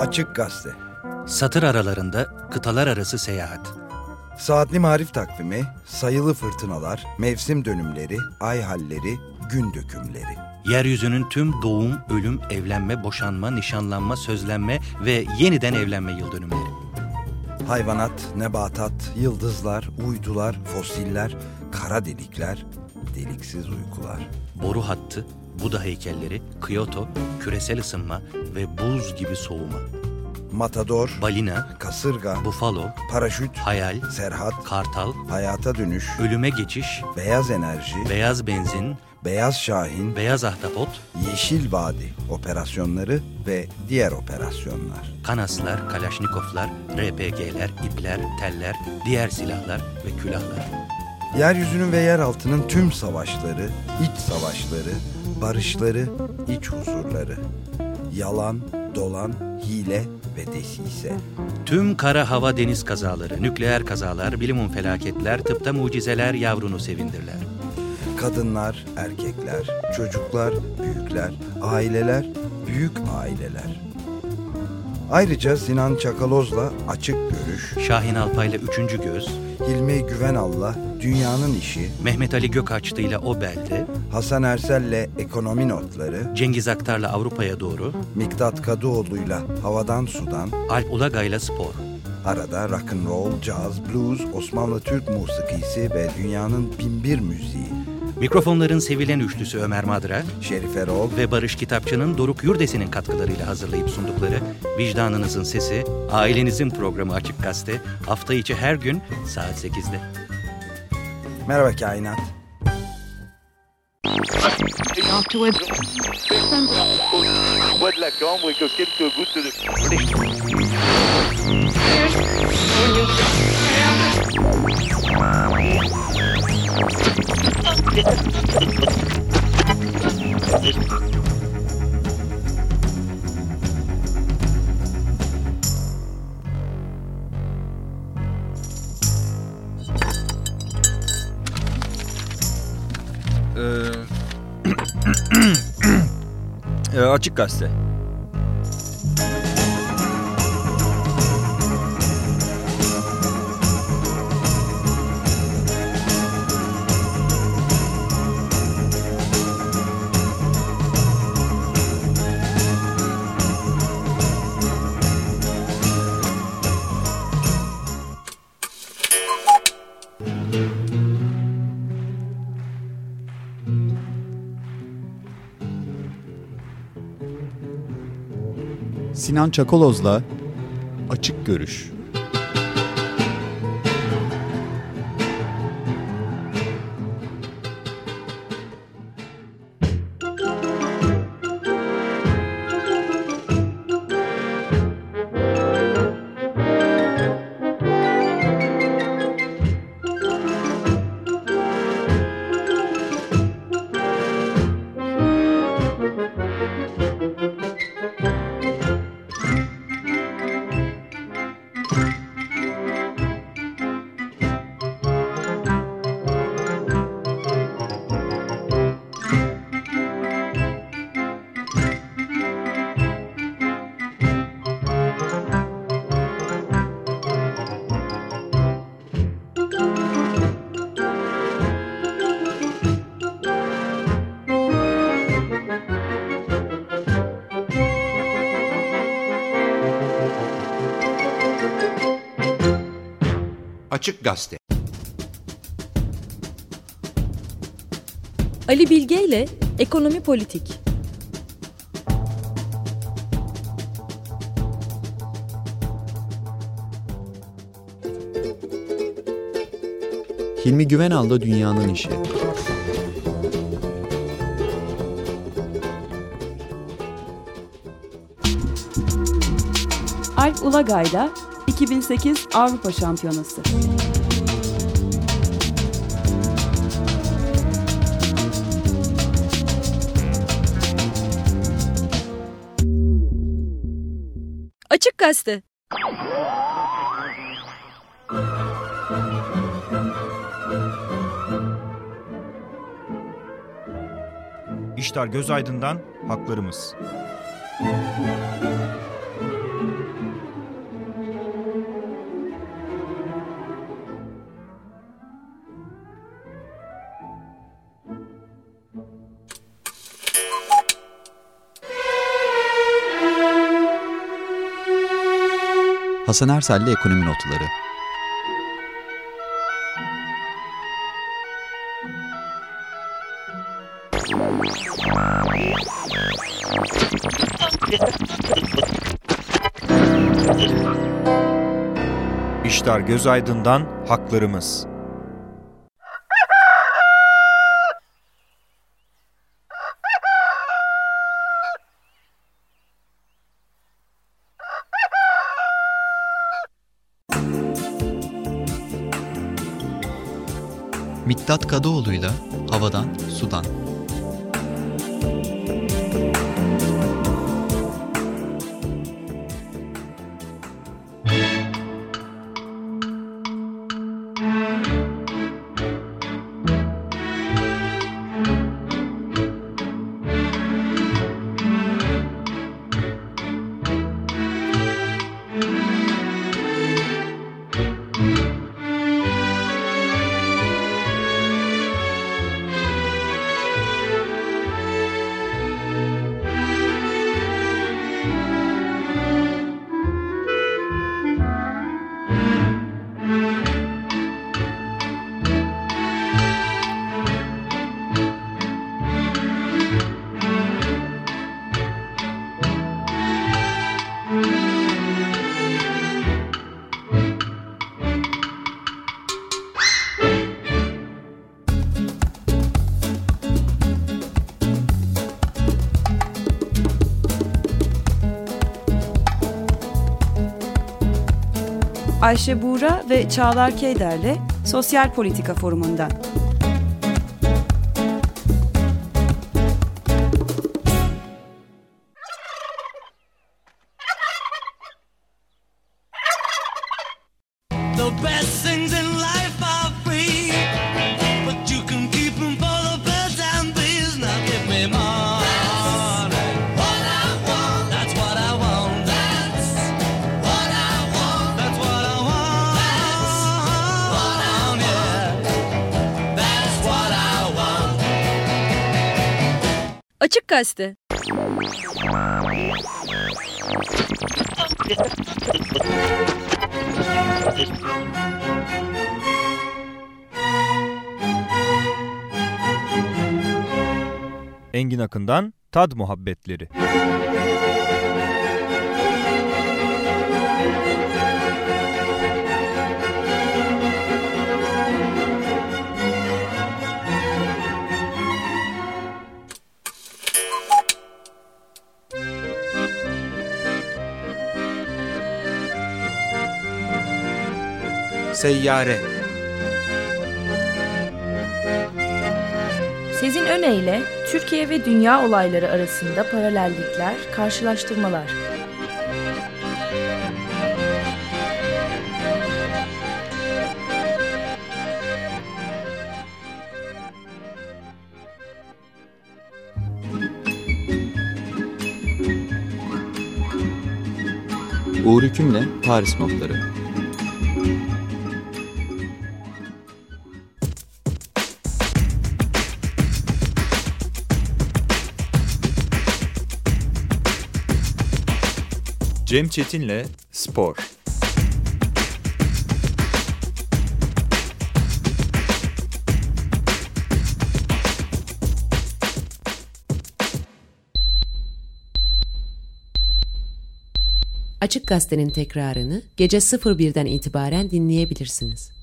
Açık Gazete. Satır aralarında kıtalar arası seyahat. Saatli marif takvimi, sayılı fırtınalar, mevsim dönümleri, ay halleri, gün dökümleri. Yeryüzünün tüm doğum, ölüm, evlenme, boşanma, nişanlanma, sözlenme ve yeniden evlenme yıl dönümleri. Hayvanat, nebatat, yıldızlar, uydular, fosiller, kara delikler, deliksiz uykular. Boru hattı, Buda heykelleri, Kyoto, küresel ısınma ve buz gibi soğuma. Matador, Balina, kasırga, bufalo, paraşüt, hayal, serhat, kartal, hayata dönüş, ölüme geçiş, beyaz enerji, beyaz benzin, beyaz şahin, beyaz ahtapot, yeşil vadi operasyonları ve diğer operasyonlar. kanaslar, kalaşnikoflar, RPG'ler, ipler, teller, diğer silahlar ve külahlar. Yeryüzünün ve yeraltının tüm savaşları, iç savaşları, barışları, iç huzurları. Yalan, dolan, hile ve desise. Tüm kara hava deniz kazaları, nükleer kazalar, bilimun felaketler, tıpta mucizeler yavrunu sevindirler. Kadınlar, erkekler, çocuklar, büyükler, aileler, büyük aileler. Ayrıca Sinan Çakaloz'la Açık Görüş, Şahin Alpay'la Üçüncü Göz, Hilmi Güvenal'la Dünyanın İşi, Mehmet Ali Gökaçlı'yla O Belde, Hasan Ersel'le Ekonomi Notları, Cengiz Aktar'la Avrupa'ya doğru, Miktat Kadıoğlu'yla Havadan Sudan, Alp Ulagay'la Spor. arada rock and roll, caz, blues, Osmanlı Türk musikisi ve dünyanın binbir müziği. Mikrofonların sevilen üçlüsü Ömer Madra Şerif Erol, ve Barış Kitapçı'nın Doruk Yurdesi'nin katkılarıyla hazırlayıp sundukları Vicdanınızın Sesi, ailenizin programı Açık Gazete hafta içi her gün saat 8'de. merhaba kainat. bois de Ee, açık gazete. Sinan Çakoloz'la Açık Görüş. Açık Gazete. Ali Bilge ile Ekonomi Politik. Hilmi Güvenal'da Dünyanın İşi. Alp Ulagay'da 2008 Avrupa Şampiyonası. Açık Gazete. İştar Gözaydın'dan Haklarımız. Hasan Ersel'le Ekonomi Notları İştar Gözaydın'dan Haklarımız. Miktat Kadıoğlu'yla Havadan Sudan Ayşe Buğra ve Çağlar Keyder'le Sosyal Politika Forumu'ndan. The best things in Açık Gazete. Engin Akın'dan Tad Muhabbetleri. Seyyare Sezin Öne Türkiye ve dünya olayları arasında paralellikler, karşılaştırmalar. Uğur Hüküm'le Paris Notları Cem Çetin'le Spor. Açık Gazete'nin tekrarını gece 01'den itibaren dinleyebilirsiniz.